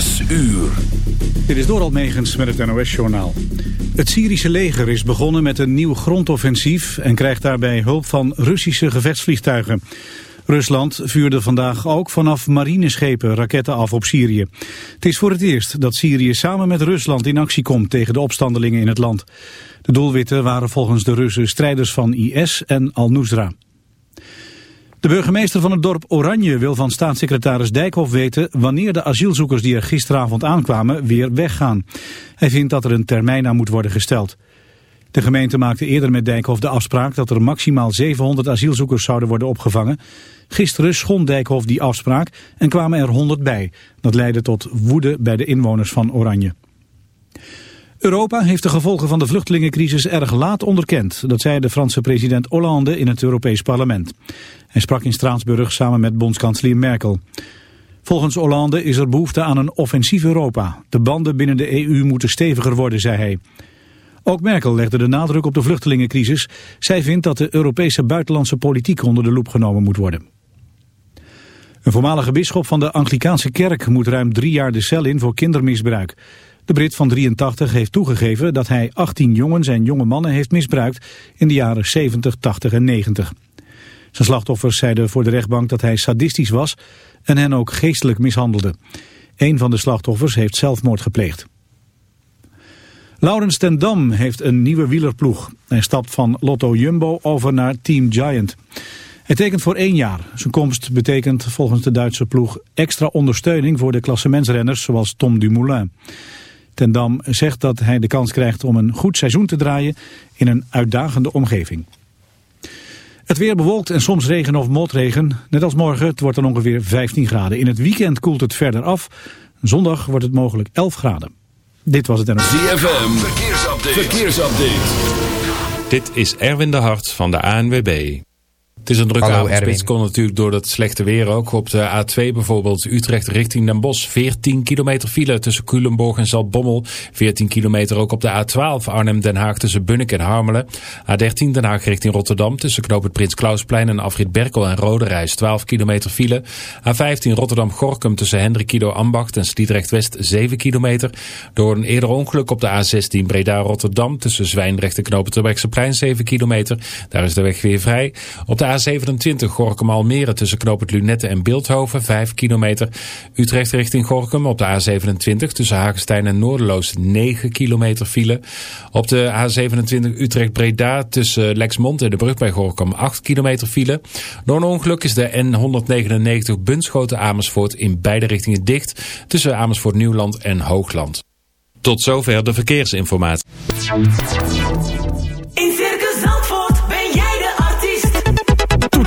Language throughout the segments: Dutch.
Zes uur. Dit is Doral Megens met het NOS-journaal. Het Syrische leger is begonnen met een nieuw grondoffensief... en krijgt daarbij hulp van Russische gevechtsvliegtuigen. Rusland vuurde vandaag ook vanaf marineschepen raketten af op Syrië. Het is voor het eerst dat Syrië samen met Rusland in actie komt... tegen de opstandelingen in het land. De doelwitten waren volgens de Russen strijders van IS en Al-Nusra. De burgemeester van het dorp Oranje wil van staatssecretaris Dijkhoff weten wanneer de asielzoekers die er gisteravond aankwamen weer weggaan. Hij vindt dat er een termijn aan moet worden gesteld. De gemeente maakte eerder met Dijkhoff de afspraak dat er maximaal 700 asielzoekers zouden worden opgevangen. Gisteren schond Dijkhoff die afspraak en kwamen er 100 bij. Dat leidde tot woede bij de inwoners van Oranje. Europa heeft de gevolgen van de vluchtelingencrisis erg laat onderkend. Dat zei de Franse president Hollande in het Europees Parlement. Hij sprak in Straatsburg samen met bondskanselier Merkel. Volgens Hollande is er behoefte aan een offensief Europa. De banden binnen de EU moeten steviger worden, zei hij. Ook Merkel legde de nadruk op de vluchtelingencrisis. Zij vindt dat de Europese buitenlandse politiek onder de loep genomen moet worden. Een voormalige bisschop van de Anglikaanse kerk moet ruim drie jaar de cel in voor kindermisbruik. De Brit van 83 heeft toegegeven dat hij 18 jongens en jonge mannen heeft misbruikt in de jaren 70, 80 en 90. Zijn slachtoffers zeiden voor de rechtbank dat hij sadistisch was en hen ook geestelijk mishandelde. Een van de slachtoffers heeft zelfmoord gepleegd. Laurens ten Dam heeft een nieuwe wielerploeg. Hij stapt van Lotto Jumbo over naar Team Giant. Hij tekent voor één jaar. Zijn komst betekent volgens de Duitse ploeg extra ondersteuning voor de klassementsrenners zoals Tom Dumoulin. Ten Dam zegt dat hij de kans krijgt om een goed seizoen te draaien in een uitdagende omgeving. Het weer bewolkt en soms regen of motregen. Net als morgen, het wordt dan ongeveer 15 graden. In het weekend koelt het verder af. Zondag wordt het mogelijk 11 graden. Dit was het NOS. ZFM, verkeersupdate. verkeersupdate. Dit is Erwin de Hart van de ANWB. Het is een drukke avondspits, kon natuurlijk door het slechte weer ook. Op de A2 bijvoorbeeld Utrecht richting Den Bosch. 14 kilometer file tussen Culemborg en Zaltbommel. 14 kilometer ook op de A12 Arnhem-Den Haag tussen Bunnik en Harmelen. A13 Den Haag richting Rotterdam tussen Knoop het Prins Klausplein en Afrit Berkel en Roderijs. 12 kilometer file. A15 Rotterdam-Gorkum tussen Hendrikido Ambacht en Sliedrecht-West 7 kilometer. Door een eerder ongeluk op de A16 Breda-Rotterdam tussen Zwijndrecht en Knoop het 7 kilometer. Daar is de weg weer vrij. Op de A27 Gorkum Almere tussen Knoop het Lunette en Beeldhoven 5 kilometer. Utrecht richting Gorkum op de A27 tussen Hagenstein en Noorderloos 9 kilometer file. Op de A27 Utrecht Breda tussen Lexmond en de brug bij Gorkum 8 kilometer file. Door een ongeluk is de N199 Bunschoten Amersfoort in beide richtingen dicht tussen Amersfoort Nieuwland en Hoogland. Tot zover de verkeersinformatie.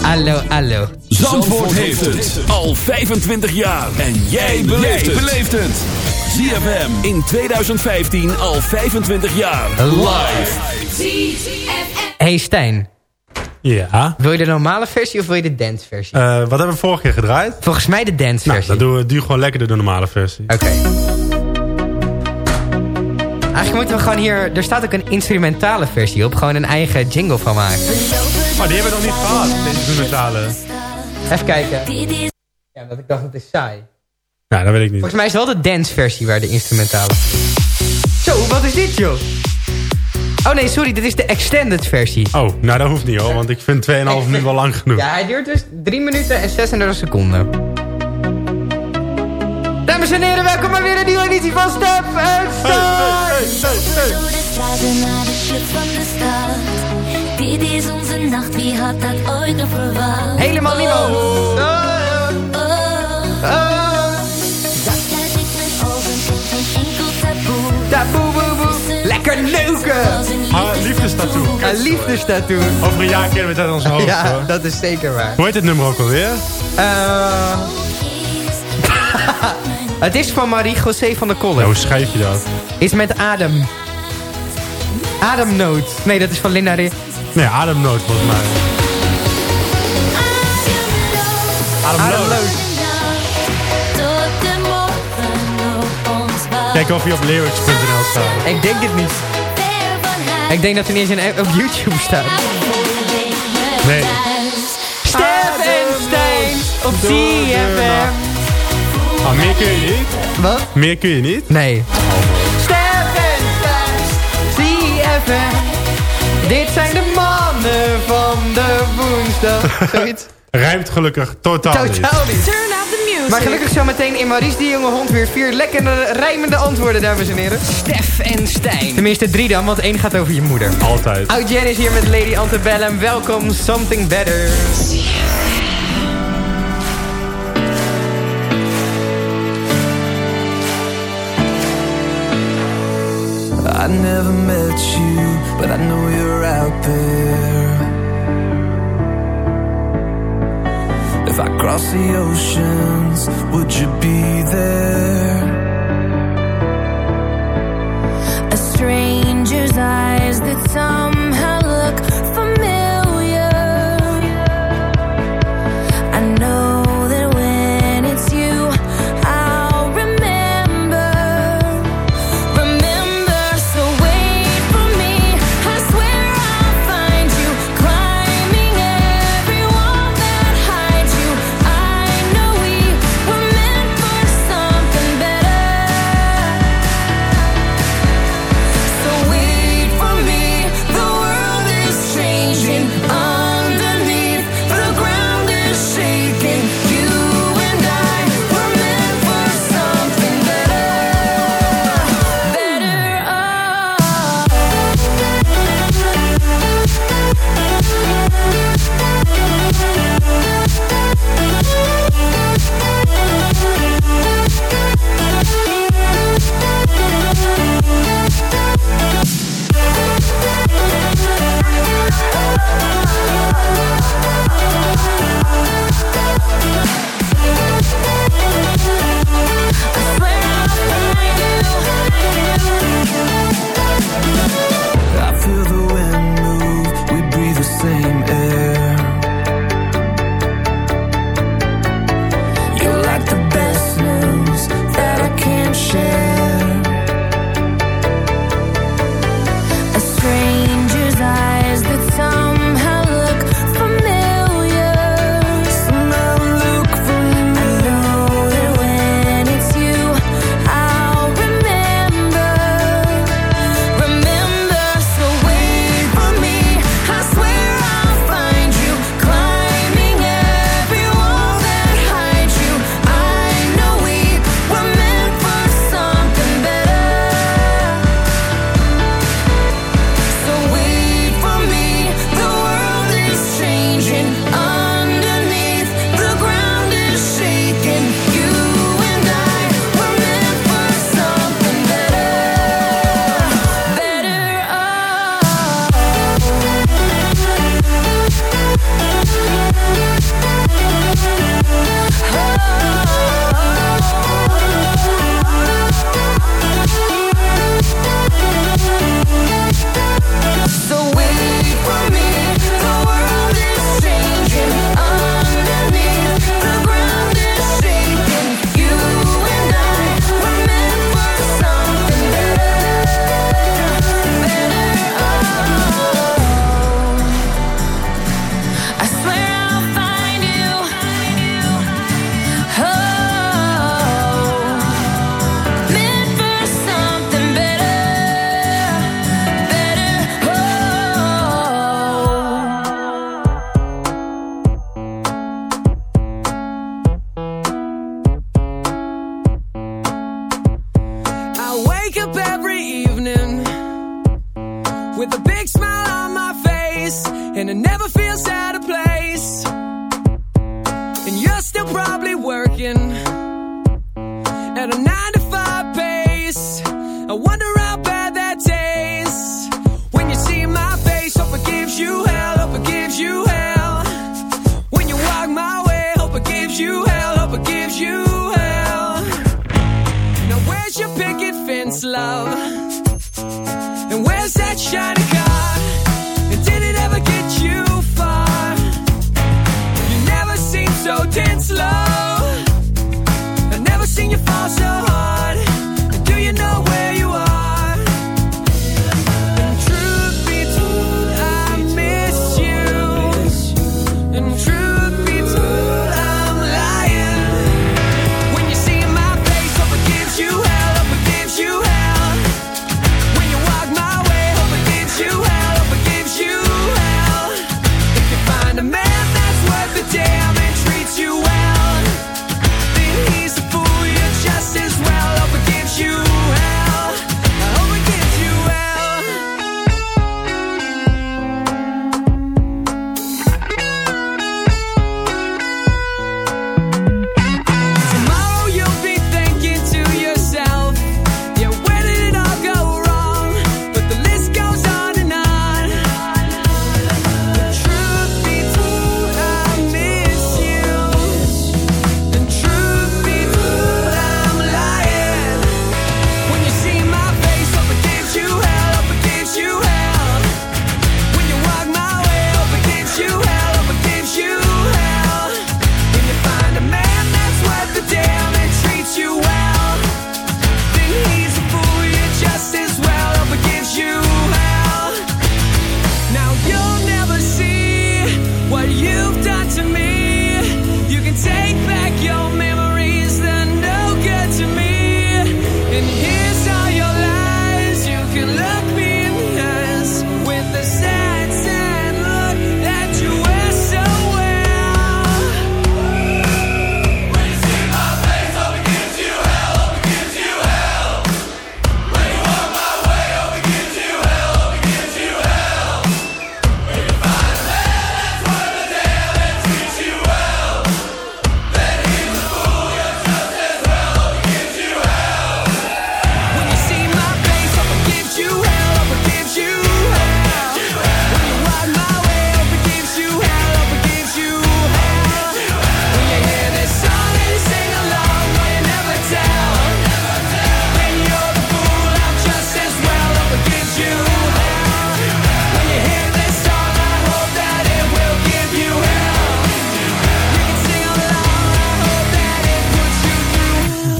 Hallo, hallo. Zandvoort heeft het al 25 jaar. En jij beleeft het. ZFM in 2015 al 25 jaar. Live. Hey Stijn. Ja. Wil je de normale versie of wil je de dance versie? Uh, wat hebben we vorige keer gedraaid? Volgens mij de dance versie. Nou, dan doen we, duur gewoon lekker de normale versie. Oké. Okay. Eigenlijk moeten we gewoon hier... Er staat ook een instrumentale versie op. Gewoon een eigen jingle van maken. Maar die hebben we nog niet gehad, de instrumentale. Even kijken. Ja, dat ik dacht, het is saai. Ja, dat weet ik niet. Volgens mij is wel de dance versie waar de instrumentale... Zo, wat is dit joh? Oh nee, sorry, dit is de extended versie. Oh, nou dat hoeft niet hoor, want ik vind 2,5 nu wel lang genoeg. Ja, hij duurt dus 3 minuten en 36 seconden. Dames en heren, welkom bij weer een nieuwe editie van Step and Start! Hey, hey, hey, Dit is onze nacht, wie had dat ooit nog verwacht? Helemaal niemand. Oh, oh. Dat sluit ik mijn ogen, geen enkel taboe. Taboe, boe, boe. Lekker neuken. Ah, liefdestattoo. Een liefdestattoo. Over een jaar kennen we het uit ons hoofd. Ja, hoor. dat is zeker waar. Hoe heet het nummer ook alweer? Eh, het is van Marie-José van der Ja, Kollen. hoe schrijf je dat? Is met Adem. Ademnood. Nee, dat is van Linda Ri Nee, ademnood volgens mij. Ademnood. Ons wacht. Kijk of je op lyrics.nl staat. Ik denk het niet. Ik denk dat hij niet eens op YouTube staat. Nee. Stef en Stijn op ZFM. Ah, meer kun je niet? Wat? Meer kun je niet? Nee. Stef en Stijn, ZFM. Dit zijn de mannen van de woensdag. Zoiets? Rijmt gelukkig totaal, niet. Totaal niet. Turn up the music. Maar gelukkig zometeen in Maurice die jonge hond weer vier lekkere rijmende antwoorden, dames en heren. Stef en Stijn. Tenminste drie dan, want één gaat over je moeder. Altijd. Oud Jen is hier met Lady Antebellum. Welkom, Something Better. You, but I know you're out there. If I cross the oceans, would you be there? A stranger's eyes that somehow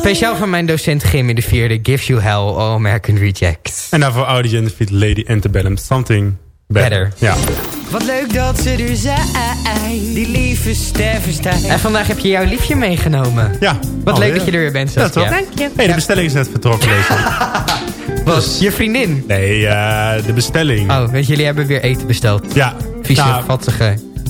Speciaal voor mijn docent in de vierde. Gives you hell, all American rejects. En daarvoor Audi and Feet Lady Antebellum. Something better. Better. Ja. Wat leuk dat ze er zijn, die lieve Steffenstein. En vandaag heb je jouw liefje meegenomen. Ja. Wat alweer. leuk dat je er weer bent, Ja, Saskia. toch? Dank je. hey, de bestelling is net vertrokken deze week. Was je vriendin? Nee, eh, de bestelling. Oh, weet je, jullie hebben weer eten besteld. Ja. Vieze, Nou.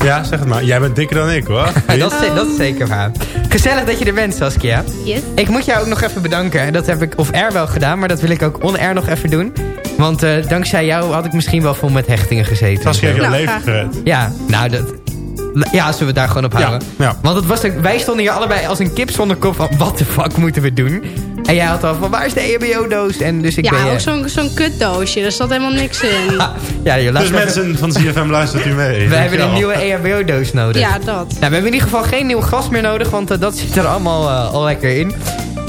Ja, zeg het maar. Jij bent dikker dan ik, hoor. dat, is, dat is zeker waar. Gezellig dat je er bent, Saskia. Yes. Ik moet jou ook nog even bedanken. Dat heb ik off-air wel gedaan, maar dat wil ik ook on-air nog even doen. Want eh, dankzij jou had ik misschien wel vol met hechtingen gezeten. Saskia heeft Nou, je leven gered. Ja, nou, dat... Ja, zullen we het daar gewoon op houden? ja. Want het was wij stonden hier allebei als een kip zonder kop van... wat de fuck moeten we doen? En jij had al van, waar is de EHBO-doos? En dus ik ben... Ja, je- ook zo'n zo'n kutdoosje. Daar zat helemaal niks in. ja, joh, laat Dus mensen van CFM luistert u mee. We hebben een nieuwe EHBO-doos nodig. Ja, dat. Nou, we hebben in ieder geval geen nieuw gas meer nodig, want eh, dat zit er allemaal eh, al lekker in.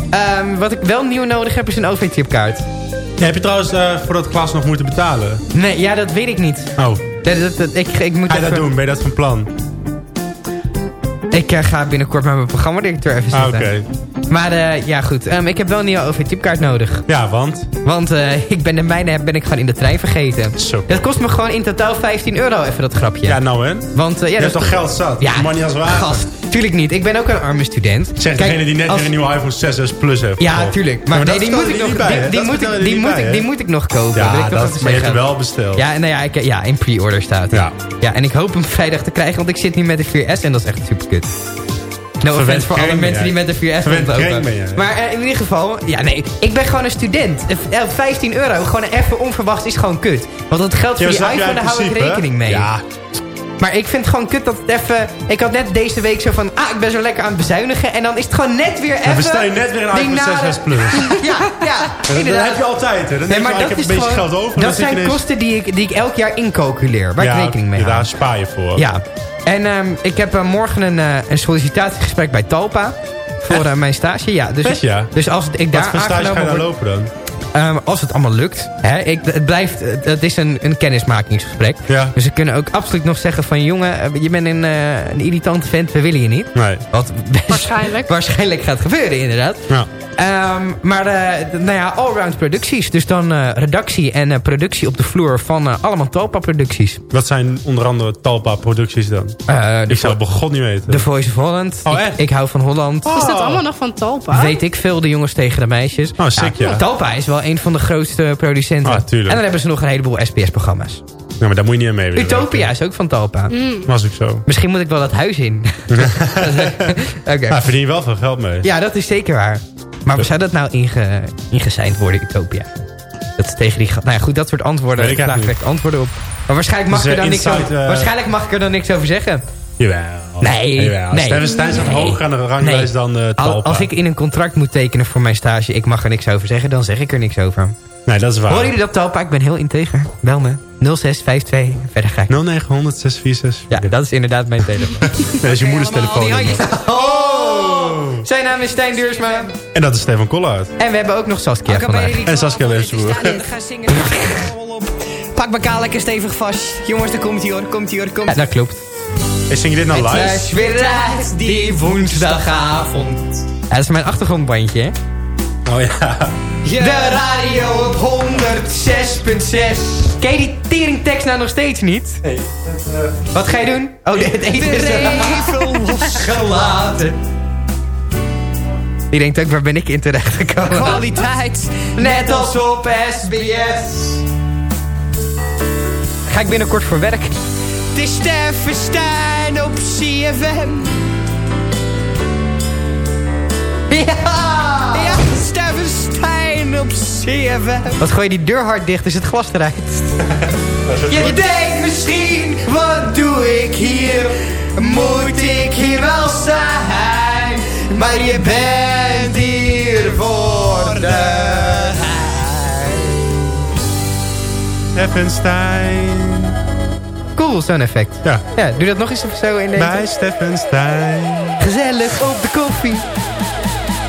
Ehm, wat ik wel nieuw nodig heb, is een OV-chipkaart. Ja, heb je trouwens eh, voor dat klas nog moeten betalen? Nee, ja, dat weet ik niet. Oh, Dat, dat, dat- ik, ik moet ga je dat doen? Ben je dat van plan? Ik ga binnenkort met mijn programmadirecteur even Ah, zitten. oké. Maar eh, ja, goed. Ehm, ik heb wel een nieuwe OV-chipkaart nodig. Ja, want? Want eh, ik ben de mijne heb- ben ik gewoon in de trein vergeten. Zo. Dat kost me gewoon in totaal 15 euro, even dat grapje. Ja, nou hè? Want, eh, ja, Je dat hebt toch geld zat? Ja, Money als water. gast. Tuurlijk niet. Ik ben ook een arme student. Zeg Kijk, degene die net als- een nieuwe iPhone 6s Plus heeft Ja, tuurlijk. Maar, Ja, nee, dat die moet ik nog, bij, die, Dat moet ik, die, moet bij, ik, die moet ik nog kopen. Ja, dat, even maar je hebt wel besteld. Ja, nou ja, ik, ja, in pre-order staat. Ja. ja. En ik hoop hem vrijdag te krijgen, want ik zit nu met de 4S en dat is echt super kut. No offense voor alle mensen die met de 4S Verwend kreng rondlopen. Maar eh, in ieder geval, ja nee, ik ben gewoon een student. Eh, 15 euro, gewoon even onverwachts, is gewoon kut. Want het geld Ja, voor die iPhone, daar hou ik rekening mee. Ja. Maar ik vind het gewoon kut dat het even... Ik had net deze week zo van, ah, ik ben zo lekker aan het bezuinigen. En dan is het gewoon net weer even... Dan bestel je net weer een iPhone nare- 6S Plus. Ja, ja, Dat, dat heb je altijd. Hè. Dan Nee, denk je, maar ah, dat ik heb is een beetje gewoon, geld over. dat zijn ineens- kosten die ik, die ik elk jaar incalculeer. Waar ik rekening mee ja, hou. Daar spaar je voor. Ja. En ehm, ik heb eh, morgen een, eh, een sollicitatiegesprek bij Talpa. Voor eh, mijn stage. Ja, dus, ja. dus als ik daar Wat voor stage ga je lopen dan? Ehm, als het allemaal lukt. Hè, ik, het, blijft, het- is een, een kennismakingsgesprek. Ja. Dus ze kunnen ook absoluut nog zeggen van... jongen, eh, je bent een, eh, een irritante vent, we willen je niet. Nee. Wat best Waarschijnlijk. waarschijnlijk gaat gebeuren inderdaad. Ja. Ehm, maar eh, nou ja, allround producties. Dus dan redactie en productie op de vloer van allemaal Talpa producties. Wat zijn onder andere Talpa producties dan? Ik zou begon niet weten. The Voice of Holland. Oh, ik, echt? ik hou van Holland. Is dat allemaal nog van Talpa? Weet ik veel, de jongens tegen de meisjes. Oh, sick, ja. Talpa is wel een van de grootste producenten. Ah, tuurlijk. en dan hebben ze nog een heleboel SBS-programma's. Ja, maar daar moet je niet aan mee willen Utopia is ook van Talpa. Mm. Was ook zo. Misschien moet ik wel dat huis in. Oké. Daar verdien je wel veel geld mee. Ja, dat is zeker waar. Maar waar zou dat nou inge, ingeseind worden, Utopia? Dat is tegen die... Nou ja, goed, dat soort antwoorden. Ik eigenlijk direct antwoorden op. Maar waarschijnlijk mag, Dus, ik er eh, dan niks inside, over, eh, waarschijnlijk mag ik er dan niks over zeggen. Jawel. Nee, Jawel. nee. Steven Stijn staat Nee. hoger aan de ranglijst dan eh Al- Talpa. Als ik in een contract moet tekenen voor mijn stage... ik mag er niks over zeggen, dan zeg ik er niks over. Nee, dat is waar. Horen jullie dat, Talpa? Ik ben heel integer. Bel me. 0652. Verder ga ik. 0900 646. Ja, dat is inderdaad mijn telefoon. Dat is je moeders telefoon. Oh! Zijn naam is Stijn Duursma. En dat is Stefan Kollaert. En we hebben ook nog Saskia vandaag. En Saskia Leefseboer. Ga zingen. Pak elkaar lekker stevig vast. Jongens, daar komt hij hoor, komt hij hoor, komt Ja, dat klopt. En zing je dit nou Het live? is weer uit die woensdagavond. Ja, dat is mijn achtergrondbandje, hè? Oh ja. De radio op 106.6. Ken je die teringtekst nou nog steeds niet? Nee. Wat ga je doen? Oh, het eten is even losgelaten. Die denkt ook, waar ben ik in terecht gekomen? Kwaliteit. Net als op SBS. Ga ik binnenkort voor werk. Het is Steffen Stijn op CFM. Ja! Ja, Steffen Stijn op CFM. Wat gooi je die deur hard dicht, is het glas eruit. Je denkt misschien, wat doe ik hier? Moet ik hier wel zijn? Maar je bent hier voor de Stefan Stijn. Cool, zo'n effect. Ja. Ja, doe dat nog eens even zo in de... Bij Stefan Stijn. Gezellig op de koffie.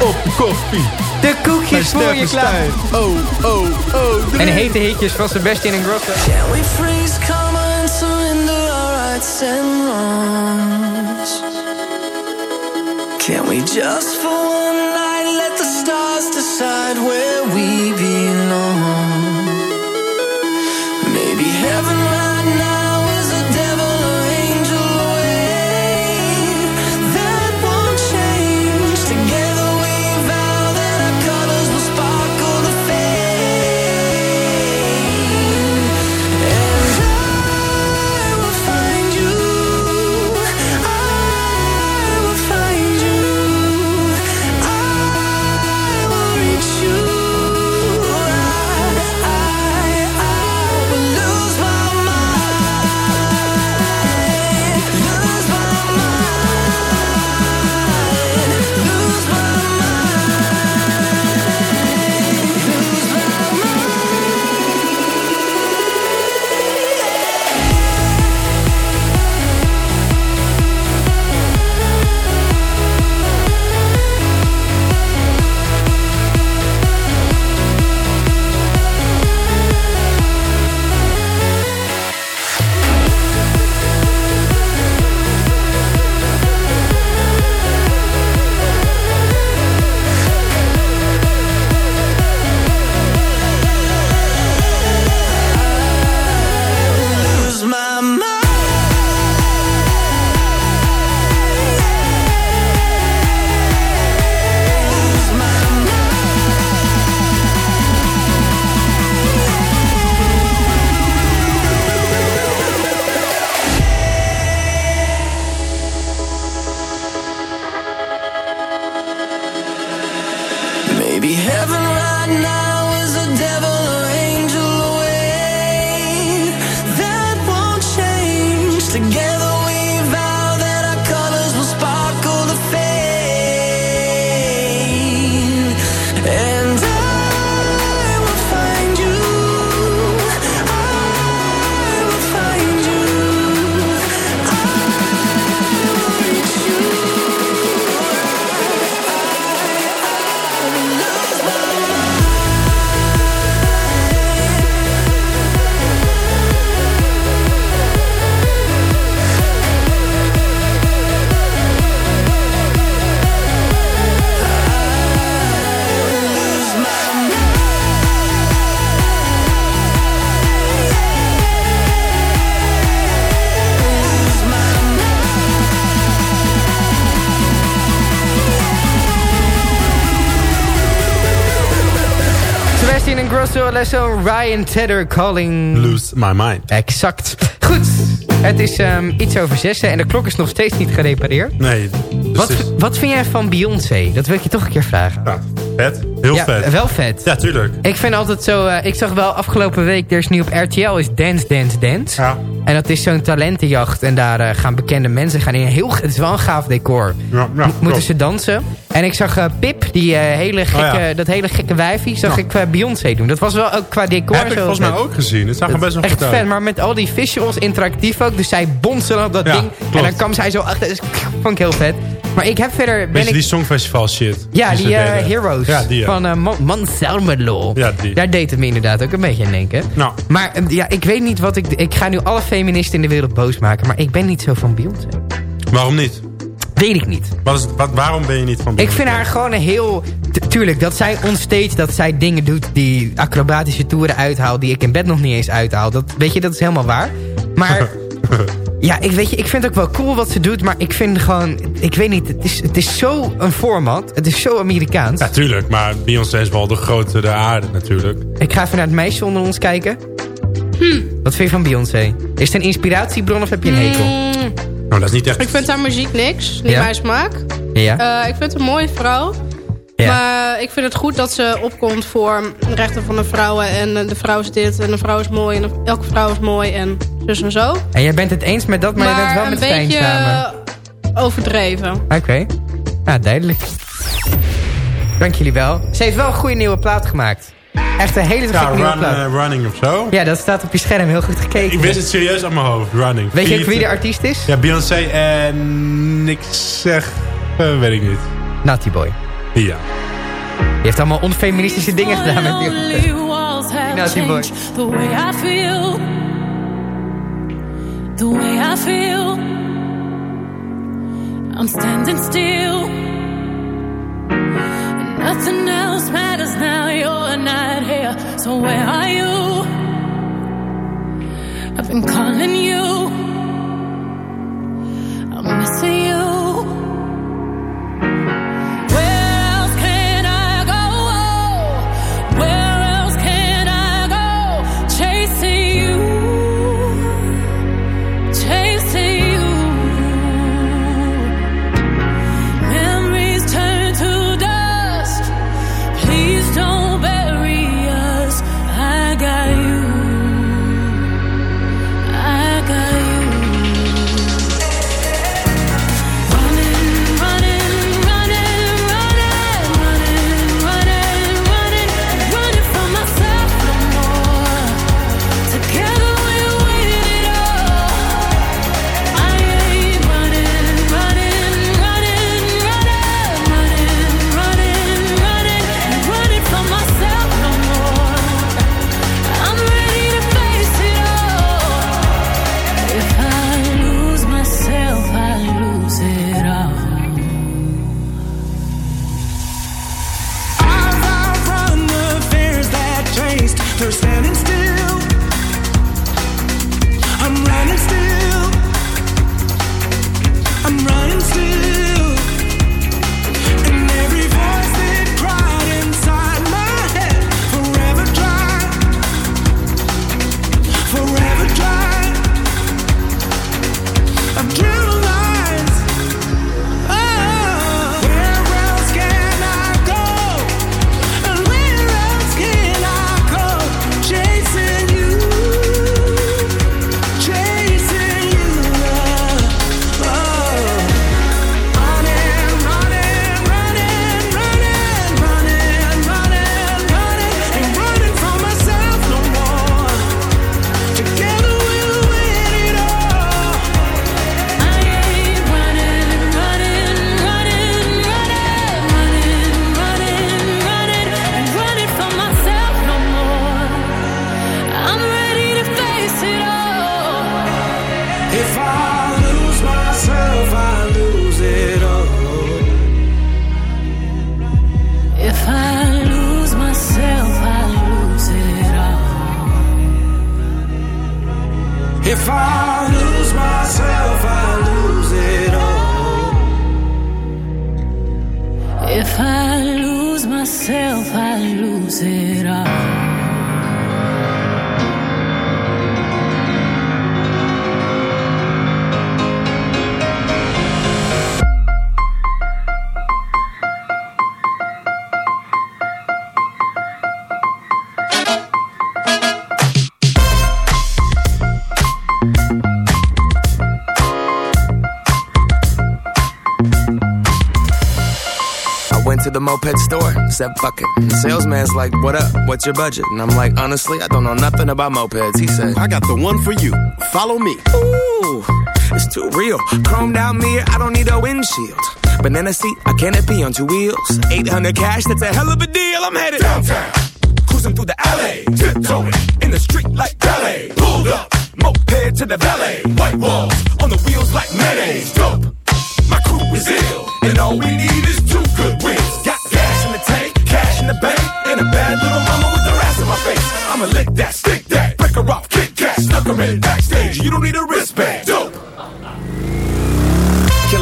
Op de koffie. De koekjes voor je klaar. Oh, oh, oh. En hete hitjes van Sebastian en Grosso. Can we freeze, come and surrender our rights and wrongs? Can we just for one night let the stars decide where Alesso, Ryan Tedder calling... Lose my mind. Exact. Goed, het is ehm, iets over zessen en de klok is nog steeds niet gerepareerd. Nee. dus Wat, is- wat vind jij van Beyoncé? Dat wil ik je toch een keer vragen. ja, vet. Heel ja, vet. Wel vet. Ja, tuurlijk. Ik vind altijd zo... eh, ik zag wel afgelopen week, er is nu op RTL is Dance Dance Dance. Ja. En dat is zo'n talentenjacht. En daar eh, gaan bekende mensen gaan in. een Heel, het is wel een gaaf decor. Ja, ja, Mo- moeten ze dansen. En ik zag eh, Pip, die, eh, hele gekke, Oh ja. dat hele gekke wijfie, zag ik qua Beyoncé doen. Dat was wel ook qua decor. Heb ik volgens mij ook gezien. Het zag er best wel Echt goed uit. maar met al die visuals interactief ook. Dus zij bonzen op dat Ja, ding. En dan kwam zij zo achter. Dus, vond ik heel vet. Maar ik heb verder... Ben Weet je ik, die Songfestival shit? ja, die eh? Heroes Ja, die. ja. van eh Manselmelo. Ja, die. Daar deed het me inderdaad ook een beetje aan denken. Nou, Maar eh, ja, ik weet niet wat ik... Ik ga nu alle feministen in de wereld boos maken. Maar ik ben niet zo van Beyoncé. waarom niet? Weet ik niet. Wat is, wat, waarom ben je niet van Ik Beyoncé? vind haar gewoon een heel... tu- Tuurlijk, dat zij onstage, dat zij dingen doet... die acrobatische toeren uithaalt... die ik in bed nog niet eens uithaal. Dat, weet je, dat is helemaal waar. Maar... ja, ik, weet je, ik vind het ook wel cool wat ze doet... maar ik vind gewoon... Ik weet niet, het is, het is zo een format. Het is zo Amerikaans. Ja, tuurlijk. Maar Beyoncé is wel de grote de aarde natuurlijk. Ik ga even naar het meisje onder ons kijken. Hm. Wat vind je van Beyoncé? Is het een inspiratiebron of heb je een hekel? Mm, Nou, dat is niet echt... ik vind haar muziek niks. Niet Ja? mijn smaak. Ja? Eh, ik vind het een mooie vrouw. Ja. Maar ik vind het goed dat ze opkomt voor de rechten van de vrouwen. En eh, de vrouw is dit en de vrouw is mooi. En elke vrouw is mooi en zus en zo. En jij bent het eens met dat, maar, je bent wel met Stijn beetje samen. overdreven. Oké. Ja, duidelijk. Dank jullie wel. Ze heeft wel een goede nieuwe plaat gemaakt. Echt een hele Ja, gekke nieuwe run, plaat. eh, Running of zo. Ja, dat staat op je scherm. Heel goed gekeken. Ik wist het serieus aan mijn hoofd. Running. Weet je ook wie de artiest is? Ja, Beyoncé en... Ik zeg... eh, weet ik niet. Natty Boy. Ja. Die heeft allemaal onfeministische dingen gedaan met Beyoncé. have Natty Boy. the way I feel. The way I feel. I'm standing still. Nothing else matters now. You're not here. So where are you? I've been calling you. I'm missing you. after standing still. To the moped store, said fuck it. The salesman's like, what up? What's your budget? And I'm like, honestly, I don't know nothing about mopeds. He said, I got the one for you. Follow me. Ooh, it's too real. Chromed out mirror, I don't need a windshield. Banana seat, a canopy on two wheels. 800 cash, that's a hell of a deal. I'm headed downtown. Cruising through the alley, tiptoeing in the street like ballet. Pulled up, moped to the valet. White walls on the wheels like mayonnaise. Dope. My crew is ill, and all we need is two good wins. Got gas in the tank, cash in the bank, and a bad little mama with her ass in my face. I'ma lick that, stick that, break her off, kick cash, snuck her in backstage. You don't need a wristband. Dope.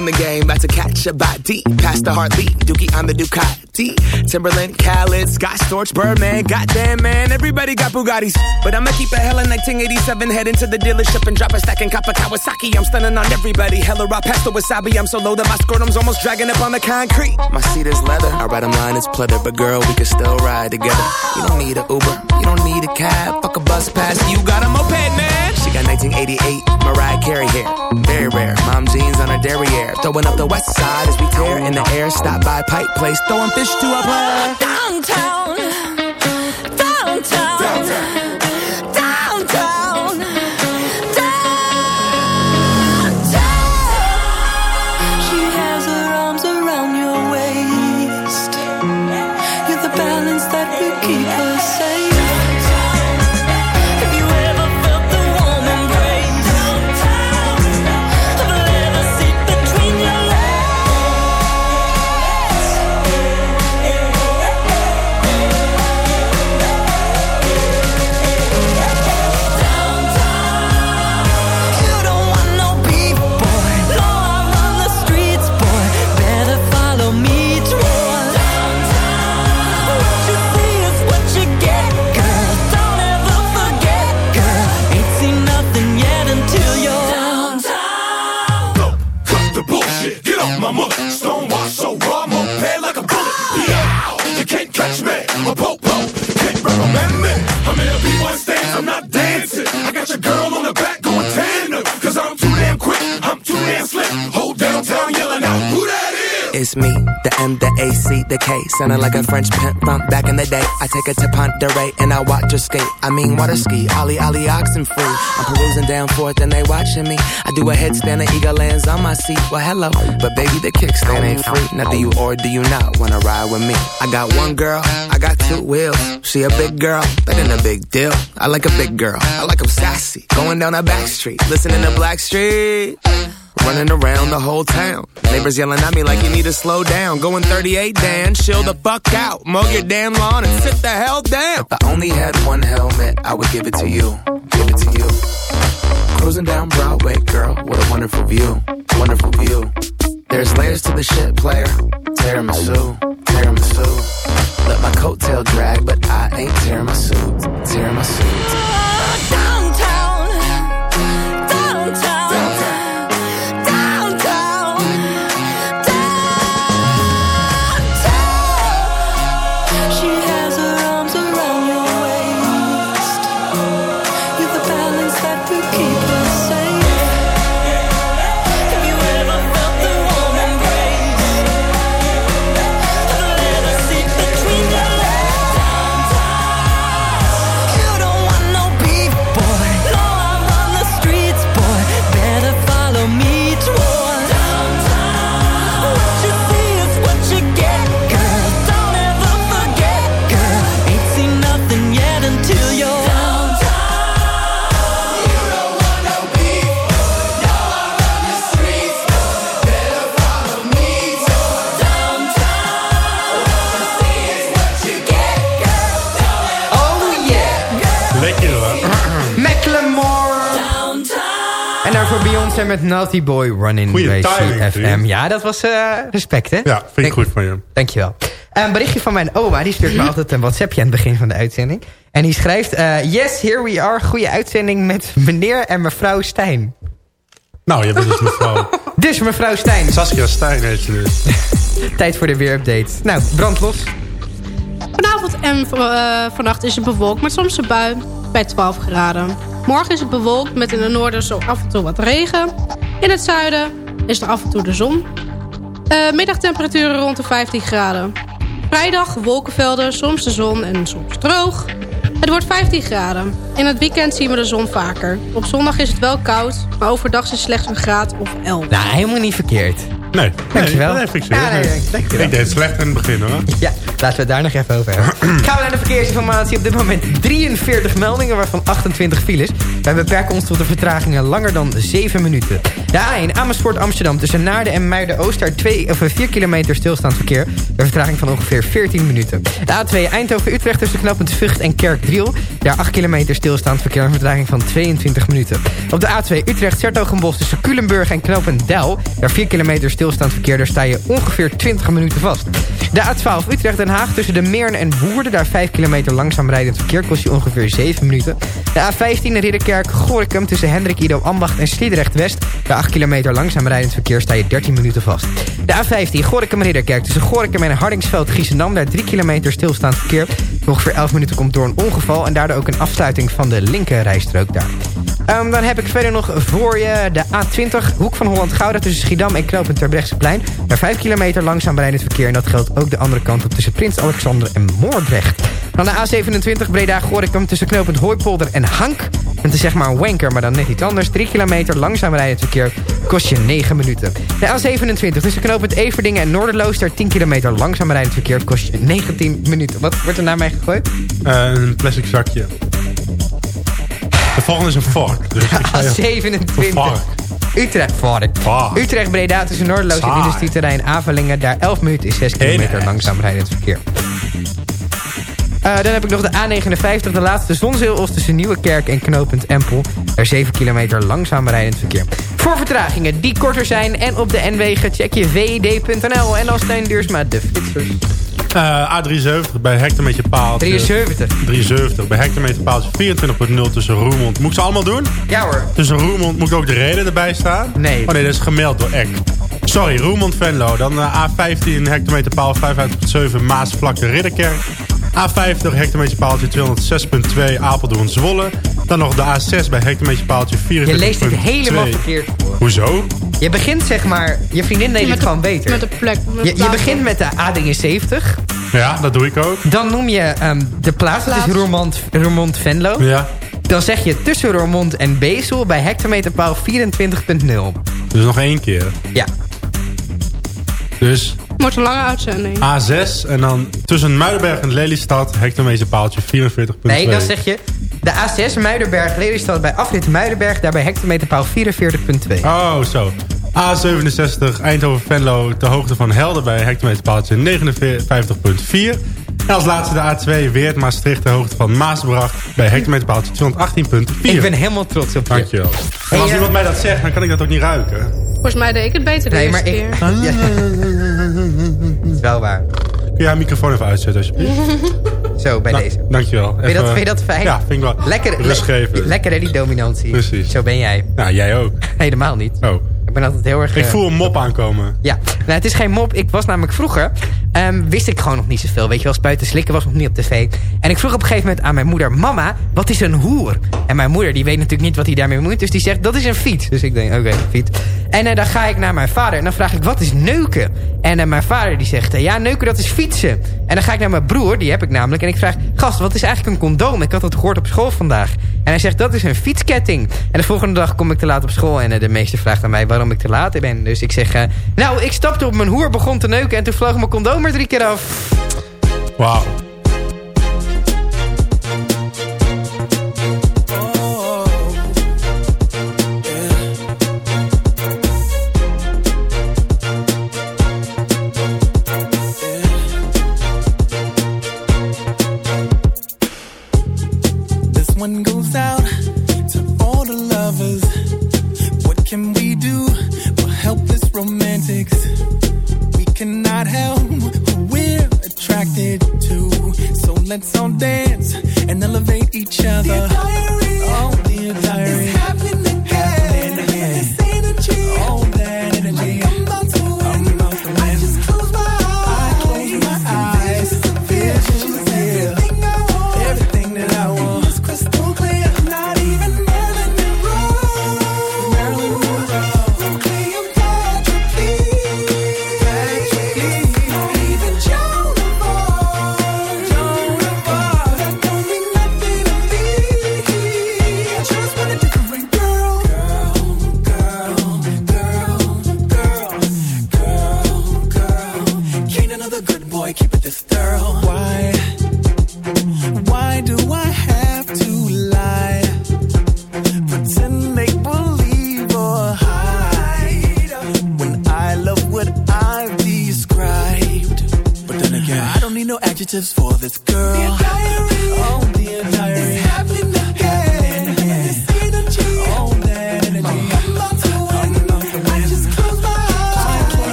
Killing the game, about to catch a body. Past the Hartley, Dookie on the Ducati. Timberland, Khaled, Scott Storch, Birdman. Goddamn, man, everybody got Bugattis. But I'ma keep a hella 1987. Head into the dealership and drop a stack and cop a Kawasaki. I'm stunning on everybody. Hella raw past wasabi. I'm so low that my scrotum's almost dragging up on the concrete. My seat is leather. I ride a line, it's pleather. But girl, we can still ride together. You don't need a Uber. You don't need a cab. Fuck a bus pass. You got a moped, man. She got 1988 Mariah Carey hair. Very rare. Mom jeans on her derriere. Throwing up the west side as we tear in the air. Stop by Pipe Place. Throwing fish to a player. Downtown, downtown, Sounding like a French pimp from back in the day. I take her to Ponderay and I watch her skate. I mean, water ski, Ollie, Ollie, oxen free. I'm perusing down forth and they watching me. I do a headstand, the eagle lands on my seat. Well, hello, but baby, the kickstand ain't free. Now, do you or do you not wanna ride with me? I got one girl, I got two wheels. She a big girl, that ain't a big deal. I like a big girl, I like 'em sassy. Going down a back street, listening to Black Street. Running around the whole town. Neighbors yelling at me like you need to slow down. Going 38, Dan, chill the fuck out. Mow your damn lawn and sit the hell down. If I only had one helmet, I would give it to you. Give it to you. Cruising down Broadway, girl, what a wonderful view. Wonderful view. There's layers to the shit, player. Tiramisu, tiramisu. Let my coattail drag, but I ain't tearing my suit. Tearing my suit. Downtown, met Naughty Boy Running Goeie bij vriend. Ja, dat was eh, respect, hè? Ja, vind ik goed van je. Dankjewel. Een berichtje van mijn oma, die stuurt me altijd een WhatsAppje aan het begin van de uitzending. En die schrijft, eh, yes, here we are, goede uitzending met meneer en mevrouw Stijn. Nou, je bent dus mevrouw Dus mevrouw Stijn, Saskia Stijn heet ze dus. tijd voor de weerupdate. Nou, brand los. Vanavond en eh, vannacht is het bewolkt met soms een bui bij 12 graden. Morgen is het bewolkt met in het noorden zo af en toe wat regen. In het zuiden is er af en toe de zon. Eh, middagtemperaturen rond de 15 graden. Vrijdag wolkenvelden, soms de zon en soms droog. Het wordt 15 graden. In het weekend zien we de zon vaker. Op zondag is het wel koud, maar overdag is het slechts een graad of 11. Nou, helemaal niet verkeerd. Nee, Dankjewel. Nee. Ja, nee, nee, dankjewel. Ik deed het slecht in het begin hoor. Ja, laten we het daar nog even over hebben. Gaan we naar de verkeersinformatie. Op dit moment 43 meldingen, waarvan 28 files. Wij beperken ons tot de vertragingen langer dan 7 minuten. De A1 Amersfoort Amsterdam tussen Naarden en Muiden-Oost... daar 2 of 4 kilometer stilstaand verkeer. Een vertraging van ongeveer 14 minuten. De A2 Eindhoven-Utrecht tussen knooppunt Vught en Kerkdriel. Daar 8 kilometer stilstaand verkeer. Een vertraging van 22 minuten. Op de A2 Utrecht-Sertogenbos tussen Culemburg en knooppunt Del. Daar 4 kilometer stilstaand verkeer. Daar sta je ongeveer 20 minuten vast. De A12 Utrecht-Den Haag tussen de Meern en Woerden. Daar 5 kilometer langzaam rijdend verkeer kost je ongeveer 7 minuten. De A15 Ridderkerk-Gorikum tussen Hendrik Ido Ambacht en Sliedrecht-West. Daar 8 kilometer langzaam rijdend verkeer sta je 13 minuten vast. De A15 Gorikum-Ridderkerk tussen Gorikum en Hardingsveld-Giessendam. Daar 3 kilometer stilstaand verkeer. Ongeveer 11 minuten komt door een ongeval. En daardoor ook een afsluiting van de linkerrijstrook daar. Ehm, dan heb ik verder nog voor je de A20, hoek van Holland-Gouda... tussen Schiedam en knooppunt Terbrechtseplein. Daar 5 kilometer langzaam rijdend verkeer. En dat geldt ook de andere kant op tussen Prins Alexander en Moordrecht. Dan de A27 Breda-Gorikum tussen knooppunt Hooipolder en Hank. Het is zeg maar een wanker, maar dan net iets anders. 3 kilometer langzaam rijdend verkeer kost je 9 minuten. De A27 tussen knooppunt Everdingen en Noorderloos... daar 10 kilometer langzaam rijdend verkeer kost je 19 minuten. Wat wordt er naar mij gegooid? Eh, een plastic zakje. De volgende is een vork. Dus ik ga je- A27. Utrecht. Vark. Utrecht, Breda tussen Noorderloos en industrieterrein Avelingen. Daar 11 minuten is 6 kilometer langzaam rijdend verkeer. Eh, dan heb ik nog de A59, de laatste zonzeelos tussen Nieuwekerk en knooppunt Empel. Daar 7 kilometer langzaam rijdend verkeer. Voor vertragingen die korter zijn en op de N-wegen check je vid.nl. En als Stijn Duursma de flitsers. Eh, A73 bij hectometer paaltje. 73. 73 bij hectometer paaltje 24.0 tussen Roermond. Moet ik ze allemaal doen? Ja hoor. Tussen Roermond moet ook de reden erbij staan? Nee. Oh nee, dat is gemeld door Eck. Sorry, Roermond Venlo. Dan eh, A15 hectometer paal 55.7 Maasvlakte Ridderkerk. A50 hectometer paaltje 206.2 Apeldoorn Zwolle. Dan nog de A6 bij hectometer paaltje 44.2. Je leest het helemaal verkeerd. Hoezo? Je begint zeg maar, je vriendin deed Met het de- gewoon beter. Met de plek. met Je, je begint met de A73. Ja, dat doe ik ook. Dan noem je ehm, de plaats, dat is. Roermond, Roermond Venlo. Ja. Dan zeg je tussen Roermond en Bezel bij hectometerpaal 24.0. Dus nog één keer. Ja. Dus Wordt een lange uitzending. A6 en dan tussen Muidenberg en Lelystad hectometer paaltje 44.2. Nee, dan zeg je de A6 Muidenberg, Lelystad bij afrit Muidenberg. Daar bij hectometerpaal 44.2. Oh, zo. A67 Eindhoven-Venlo ter hoogte van Helder bij hectometerpaaltje 59.4. En als laatste de A2 Weert Maastricht ter hoogte van Maasbracht bij hectometerpaaltje 218.4. Ik ben helemaal trots op je. Dankjewel. En als iemand mij dat zegt, dan kan ik dat ook niet ruiken. Volgens mij deed ik het beter de Nee, eerste maar ik... keer. Ja. Dat is wel waar. Haar microfoon even uitzetten alsjeblieft? Zo, bij deze. Dankjewel. Vind je, dat, vind je dat fijn? Ja, vind ik wel. Lekker, Rust le- geven. lekker hè, die dominantie. Precies. Zo ben jij. Nou, jij ook. Helemaal niet. Oh. Ik ben altijd heel erg... Ik eh, voel een mop aankomen. Ja, nou, het is geen mop. Ik was namelijk vroeger... ehm, wist ik gewoon nog niet zoveel. Weet je wel, spuiten slikken was nog niet op tv. En ik vroeg op een gegeven moment aan mijn moeder... Mama, wat is een hoer? En mijn moeder die weet natuurlijk niet wat hij daarmee moet. Dus die zegt, dat is een fiets. Dus ik denk, oké, fiets. En eh, dan ga ik naar mijn vader. En dan vraag ik, wat is neuken? En eh, mijn vader die zegt, ja, neuken dat is fietsen. En dan ga ik naar mijn broer, die heb ik namelijk. En ik vraag, gast, wat is eigenlijk een condoom? Ik had dat gehoord op school vandaag. En hij zegt, dat is een fietsketting. En de volgende dag kom ik te laat op school. En de meester vraagt aan mij waarom waarom ik te laat ben. Dus ik zeg, eh, nou, ik stapte op mijn hoer, begon te neuken... en toen vloog mijn condoom er drie keer af. Wauw. goes out to all the lovers. Can someday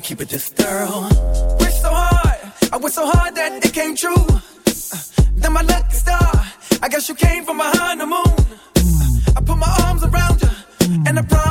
gotta keep it this girl. Wish so hard, I wish so hard that it came true. Uh, then my lucky star, I guess you came from behind the moon. Uh, I put my arms around you, and I promise.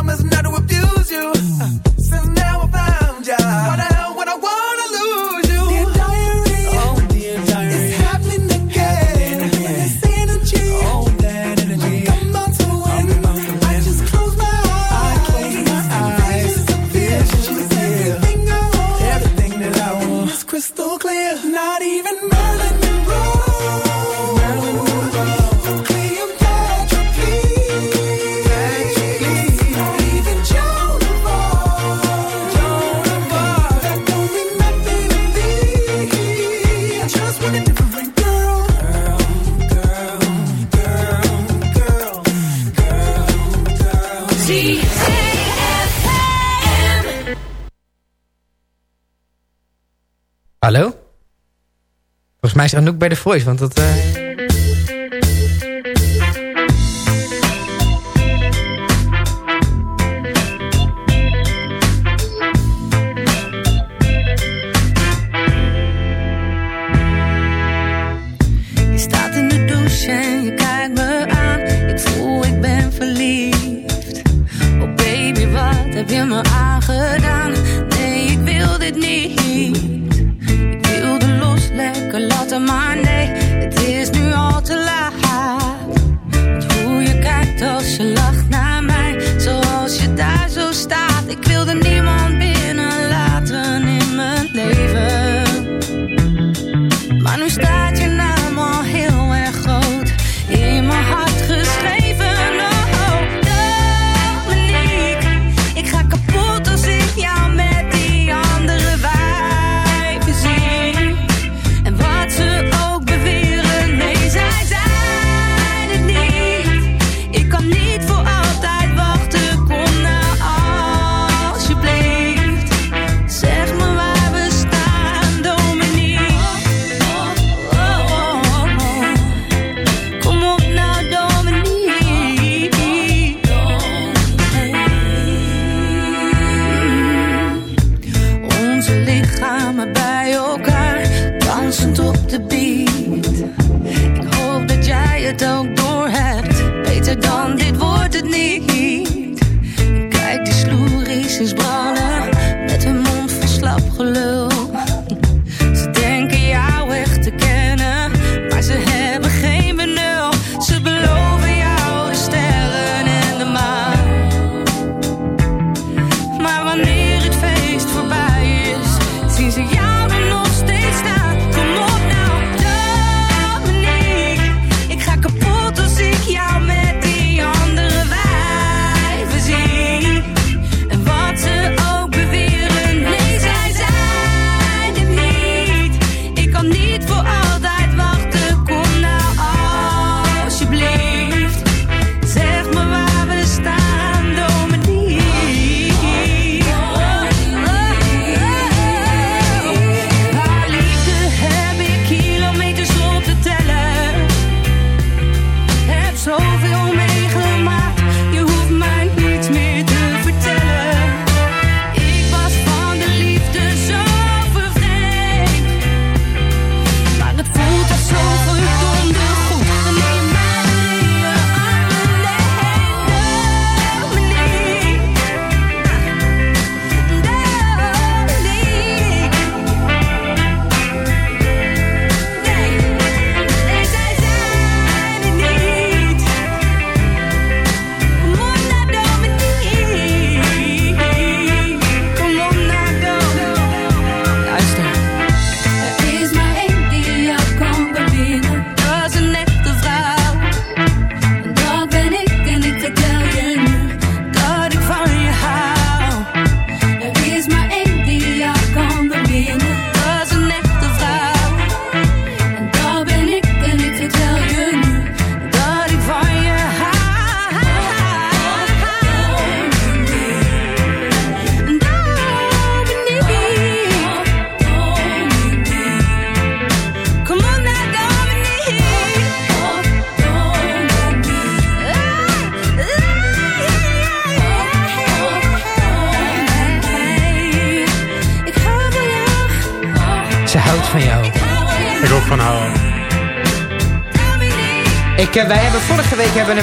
En ook bij de Voice, want dat... Uh...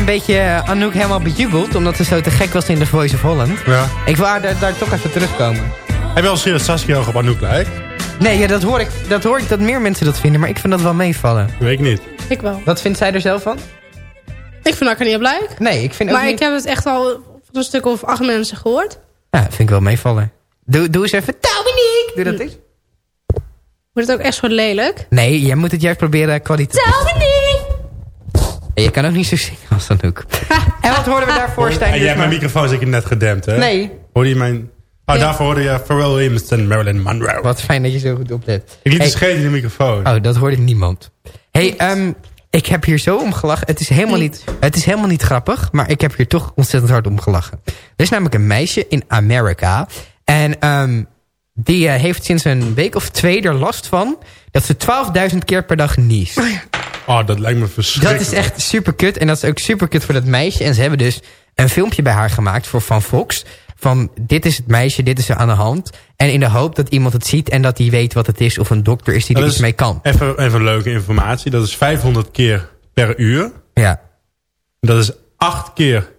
beetje eh, Anouk helemaal bejubeld. Omdat ze zo te gek was in The Voice of Holland. Ja. Ik wil haar daar, daar toch even terugkomen. Heb je wel eens gezien dat Saskia ook op Anouk lijkt? Nee, ja, dat, hoor ik, dat hoor ik dat meer mensen dat vinden. Maar ik vind dat wel meevallen. Weet ik niet. Ik wel. Wat vindt zij er zelf van? Ik vind dat ik er niet op lijk. Nee, ik vind ook Maar niet... ik heb het echt al van een stuk of acht mensen gehoord. Ja, vind ik wel meevallen. Doe, doe eens even Dominique. Doe dat eens. Wordt het ook echt zo lelijk? Nee, jij moet het juist proberen kwaliteit. Dominique! En je kan ook niet zo zingen als Anouk. en wat hoorden we daarvoor, Stijn? En jij hebt mijn microfoon zeker net gedempt, hè? Nee. Hoorde je mijn... Oh, Ja. daarvoor hoorde je Pharrell Williams en Marilyn Monroe. Wat fijn dat je zo goed oplet. Ik liet Hey. de scheet in de microfoon. Oh, dat hoorde niemand. hey, ehm, ik heb hier zo om gelachen. Het is, helemaal niet, het is helemaal niet grappig, maar ik heb hier toch ontzettend hard om gelachen. Er is namelijk een meisje in Amerika. En ehm, die eh, heeft sinds een week of twee er last van... dat ze 12.000 keer per dag niest. Oh, dat lijkt me verschrikkelijk. Dat is echt super kut. En dat is ook super kut voor dat meisje. En ze hebben dus een filmpje bij haar gemaakt voor Van Fox. Van dit is het meisje, dit is er aan de hand. En in de hoop dat iemand het ziet en dat die weet wat het is. Of een dokter is die er iets mee kan. Even, even leuke informatie. Dat is 500 keer per uur. Ja, Dat is 8 keer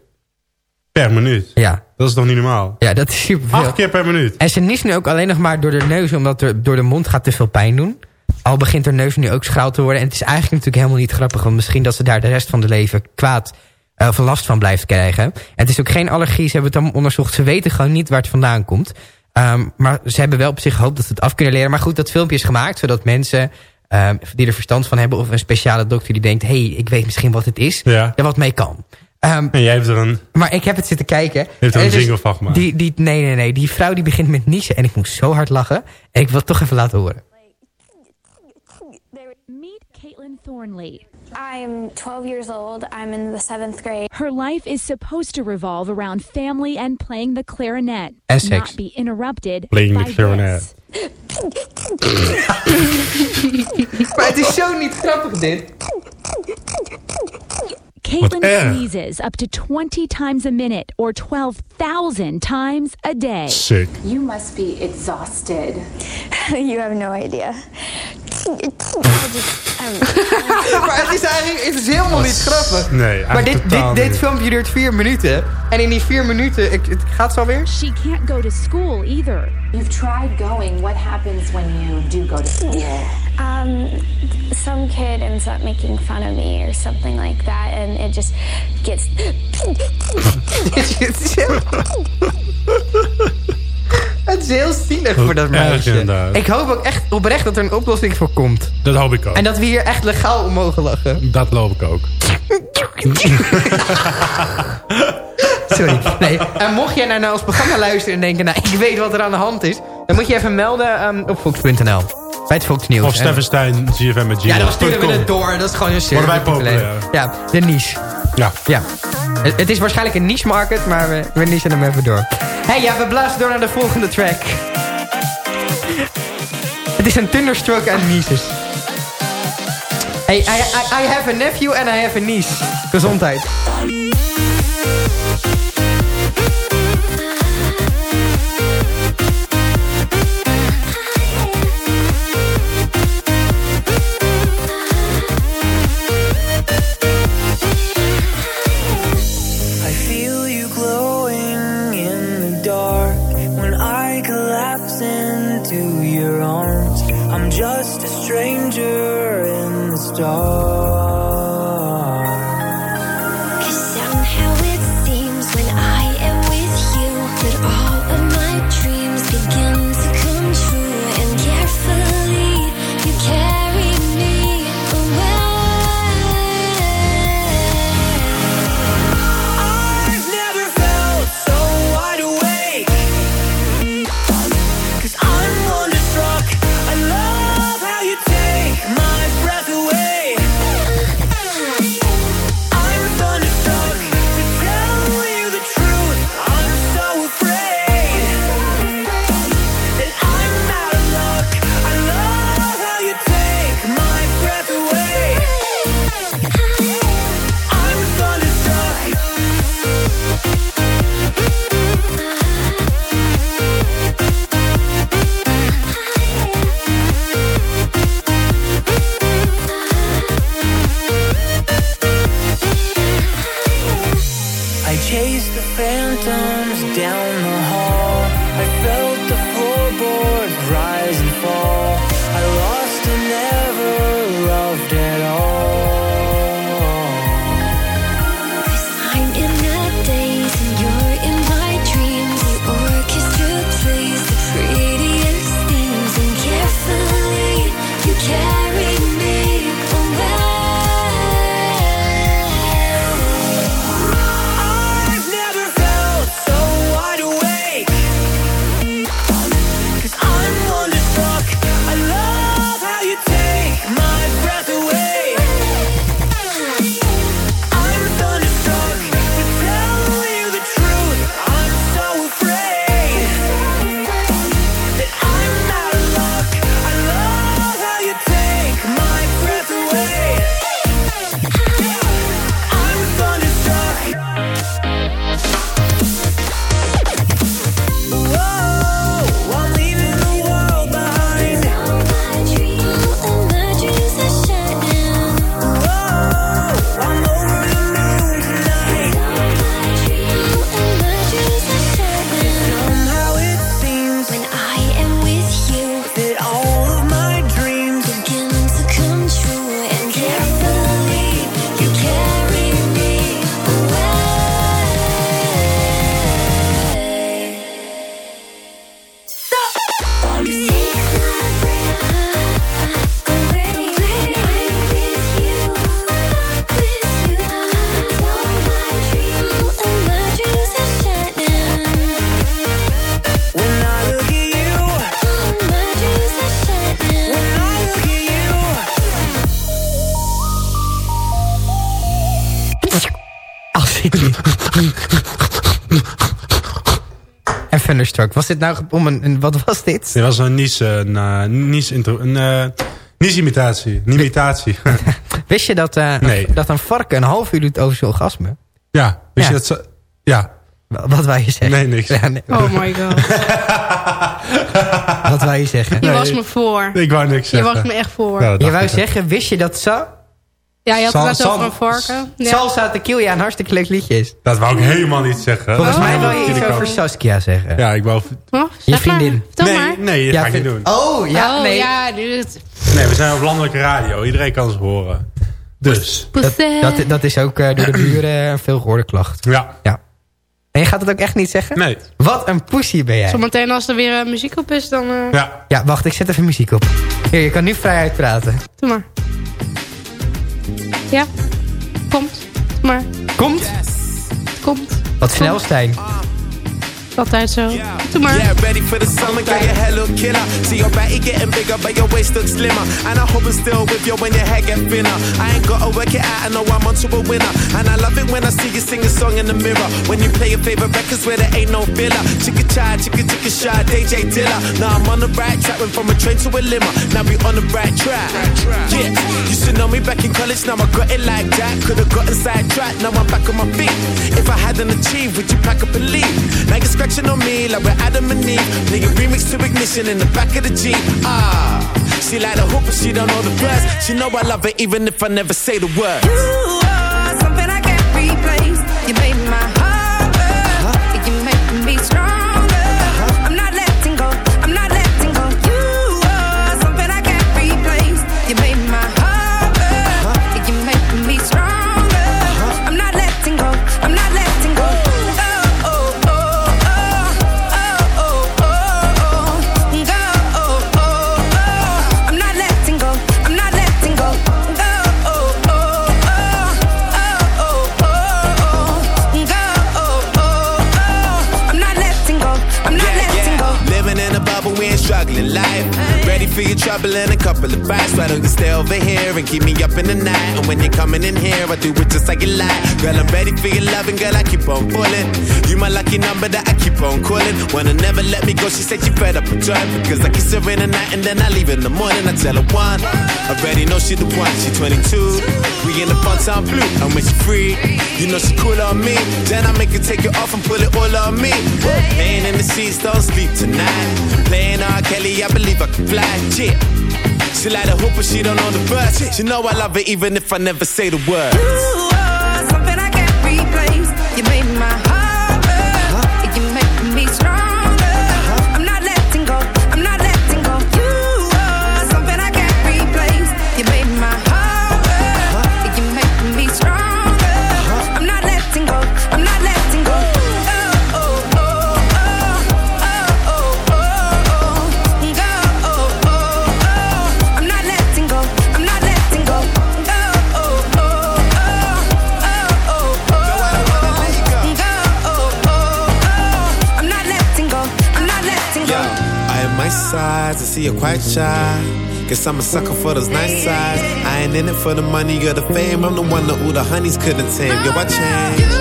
per minuut. ja. Dat is toch niet normaal? Ja, dat is super veel. 8 keer per minuut. En ze niest nu ook alleen nog maar door de neus, omdat er door de mond gaat te veel pijn doen. Al begint haar neus nu ook schraal te worden. En het is eigenlijk natuurlijk helemaal niet grappig, want misschien dat ze daar de rest van de leven kwaad eh, of last van blijft krijgen. En het is ook geen allergie, ze hebben het allemaal onderzocht. Ze weten gewoon niet waar het vandaan komt. Ehm, maar ze hebben wel op zich hoop dat ze het af kunnen leren. Maar goed, dat filmpje is gemaakt zodat mensen ehm, die er verstand van hebben... of een speciale dokter die denkt... hé, hey, ik weet misschien wat het is, Ja. er wat mee kan. Ehm, En jij hebt er een... maar ik heb het zitten kijken. Heeft er En een dus van gemaakt? Die, die, nee, nee, nee. Die vrouw die begint met niezen. En ik moest zo hard lachen. En ik wil het toch even laten horen. Thornley. I'm 12 years old. I'm in the seventh grade. Her life is supposed to revolve around family and playing the clarinet. En seks. Not be interrupted Playing by the clarinet. maar het is zo niet grappig dit. Caitlin erg. sneezes up to 20 times a minute or 12,000 times a day. Sick. You must be exhausted. you have no idea. Maar het is eigenlijk het is helemaal niet grappig. Nee, Maar dit, dit, dit filmpje duurt vier minuten. En in die vier minuten... Ik, het gaat zo weer? She can't go to school either. You've tried going. What happens when you do go to school? Um, some kid ends up making fun of me or something like that, and it just gets. het, is heel, zielig voor dat meisje. Ik hoop ook echt oprecht dat er een oplossing voor komt. Dat hoop ik ook. En dat we hier echt legaal om mogen lachen. Dat loop ik ook. Sorry. Nee. En mocht jij nou naar ons programma luisteren en denken... nou, ik weet wat er aan de hand is... dan moet je even melden ehm, op Fox.nl. Bij het Fox Nieuws. Of Stefan Stijn, GFM met Ja, dan sturen we het door. Dat is gewoon een Worden wij populair. Ja, de niche. Ja. Ja. Het, is waarschijnlijk een niche market, maar we, we hem even door. hey, ja, we blazen door naar de volgende track. Het is een thunderstroke aan nieces. Hey, I, I, I have a nephew and I have a niece. Gezondheid. Was dit nou om een, een- wat was dit? Dit was een Nice, een, eh, Nice, intro, een, eh, Nice imitatie. Een imitatie. Wist je dat, eh, Nee. dat een varken een half uur doet over zijn orgasme? ja, wist Ja. je dat ze... Ja. Wat wij je zeggen? Nee, niks. Ja, nee. Oh my god. Wat wij je zeggen? Je was me voor. Ik wou niks Je zeggen. was me echt voor. Ja, dat Je wou zeggen, wist je dat sa Ja, je had Sal- het net over een varken. Ja. Salsa Tequila een hartstikke leuk liedje is? Dat wou ik helemaal niet zeggen. Volgens Dat mij is wil je iets over Saskia zeggen. Ja, ik wou... Oh, Je maar. vriendin. Vertel Nee, maar. nee, dat Ja, ga ik niet doen. Oh, ja, oh, nee. ja, dit. Nee, we zijn op landelijke radio. Iedereen kan ze horen. Dus. Dat, dat, dat is ook eh, door de buren een veel gehoorde klacht. Ja. ja. En je gaat het ook echt niet zeggen? Nee. Wat een pussy ben jij. Zometeen als er weer eh, muziek op is, dan... eh, Ja. Ja, wacht, ik zet even muziek op. Hier, je kan nu vrij uitpraten. Doe maar. Ja. Komt. Maar. Komt? Komt. Wat snel, Stijn. Altijd zo. Doe maar. Yeah, ready for the summer, girl, your hair look killer. See your body getting bigger, but your waist looks slimmer. And I hope it's still with you when your hair get thinner. I ain't gotta work it out, I know I'm onto a winner. And I love it when I see you sing a song in the mirror. When you play your favorite records where there ain't no filler. Chicka chai, chicka chicka shy, DJ Dilla. Now I'm on the right track, went from a train to a limo. Now we on the right track. Yeah, you should know me back in college, now I got it like that. Could've gotten sidetracked, now I'm back on my feet. If I hadn't achieved, would you pack up and leave? Now you're on me like we're Adam and Eve. Playing remix to ignition in the back of the Jeep. Ah, she like the hoop, but she don't know the words. She know I love her even if I never say the words. For your trouble and a couple of bites. Why don't you stay over here and keep me up in the night? And when you're coming in here, I do it just like you like. Girl, I'm ready for your loving, girl, I keep on pulling. You my lucky number that I keep on calling. Wanna never let me go, she said she fed up with driving. Because I kiss her in the night and then I leave in the morning. I tell her one, I already know she the one, she 22. We in the fun time blue, and when she free, you know she cool on me. Then I make her take it off and pull it all on me. Playing in the seats, don't sleep tonight. Playing R. Kelly, I believe I can fly. Yeah. She like the hoop, but she don't know the verse. She know I love her even if I never say the word. You are oh, something I can't replace. You made my quite shy. Guess I'm a sucker for those nice sides. I ain't in it for the money or the fame. I'm the one that all the honeys couldn't tame. Yo, I changed.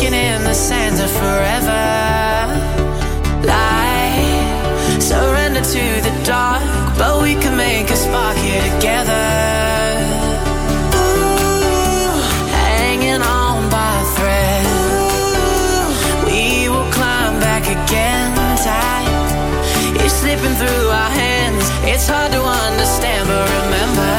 Sinking in the sands of forever. Light, surrender to the dark, but we can make a spark here together. Ooh, hanging on by a thread. We will climb back again tight. It's slipping through our hands. It's hard to understand, but remember.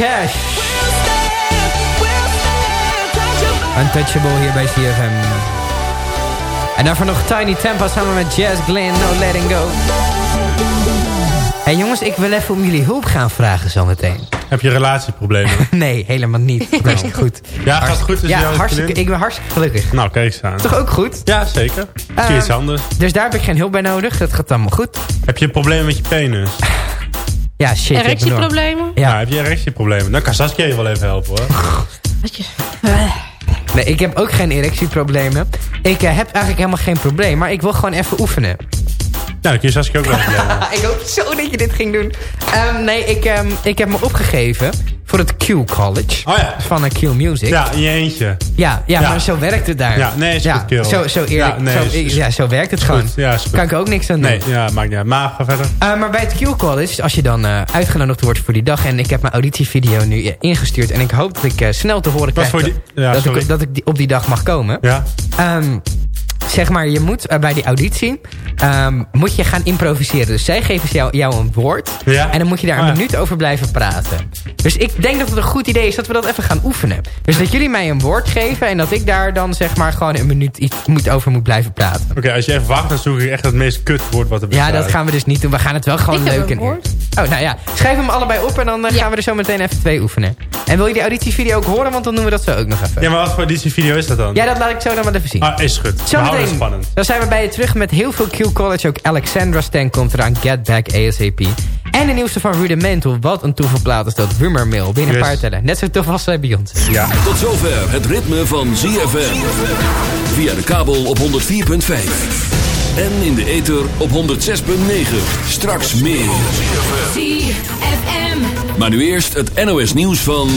Cash. Untouchable hier bij CFM. En daarvoor nog Tiny Tempa samen met Jazz Glenn, No Letting Go. Hey jongens, ik wil even om jullie hulp gaan vragen zometeen. Heb je relatieproblemen? nee, helemaal niet. Hartstikke goed. Ja, gaat het goed tussen Ja, hartstikke, ik ben hartstikke gelukkig. Nou, kijk eens aan. Toch ook goed? Ja, zeker. Zie Ehm, iets anders. Dus daar heb ik geen hulp bij nodig. Dat gaat allemaal goed. Heb je een probleem met je penis? Ja, shit. Erectieproblemen? Ja. heb je erectieproblemen? Dan kan Saskia je wel even helpen hoor. Nee, ik heb ook geen erectieproblemen. Ik eh, heb eigenlijk helemaal geen probleem. Maar ik wil gewoon even oefenen. Ja, dan kun je Saskia ook wel ik hoop zo dat je dit ging doen. Ehm, nee, ik, ehm, ik heb me opgegeven voor het Q College. Oh ja. Van Q Music. Ja, in je eentje. Ja, ja, Ja. maar zo werkt het daar. Ja, nee, is ja, goed. Zo, zo eerlijk. Ja, nee, zo, is- ja, zo werkt het gewoon. goed. Ja. Kan ik ook niks aan doen. Nee, ja, maakt niet uit. Maar ga verder. Uh, maar bij het Q College, als je dan uh, uitgenodigd wordt voor die dag... en ik heb mijn auditievideo nu uh, ingestuurd... en ik hoop dat ik snel te horen Wat krijg voor die- dat, dat, sorry. ik, dat ik die, op die dag mag komen. Ja. Um, zeg maar, je moet uh, bij die auditie... Um, moet je gaan improviseren. Dus zij geven jou, jou een woord... Ja. en dan moet je daar een Ah, ja. minuut over blijven praten. Dus ik denk dat het een goed idee is dat we dat even gaan oefenen. Dus dat jullie mij een woord geven... en dat ik daar dan zeg maar gewoon een minuut iets moet over moet blijven praten. Oké, als je even wacht, dan zoek ik echt het meest kut woord wat er Ja, bestaat. dat gaan we dus niet doen. We gaan het wel gewoon Ik heb leuk een woord. Oh, nou ja. Schrijf hem allebei op en dan uh, gaan we er zo meteen even twee oefenen. En wil je die auditievideo ook horen? Want dan doen we dat zo ook nog even. Ja, maar wat voor video is dat dan? Ja, dat laat ik zo dan wel even zien. Ah, is goed. Zo spannend. Dan zijn we bij je terug met heel veel Q College. Ook Alexandra Stan komt eraan. Get Back ASAP. En de nieuwste van Rudimental. Wat een toevalplaat is dat. Rumor Mill. Binnen een Yes. paar tellen. Net zo tof als bij Beyoncé. Ja. Tot zover het ritme van ZFM. Via de kabel op 104.5. En in de ether op 106.9. Straks meer. ZFM. Maar nu eerst het NOS nieuws van...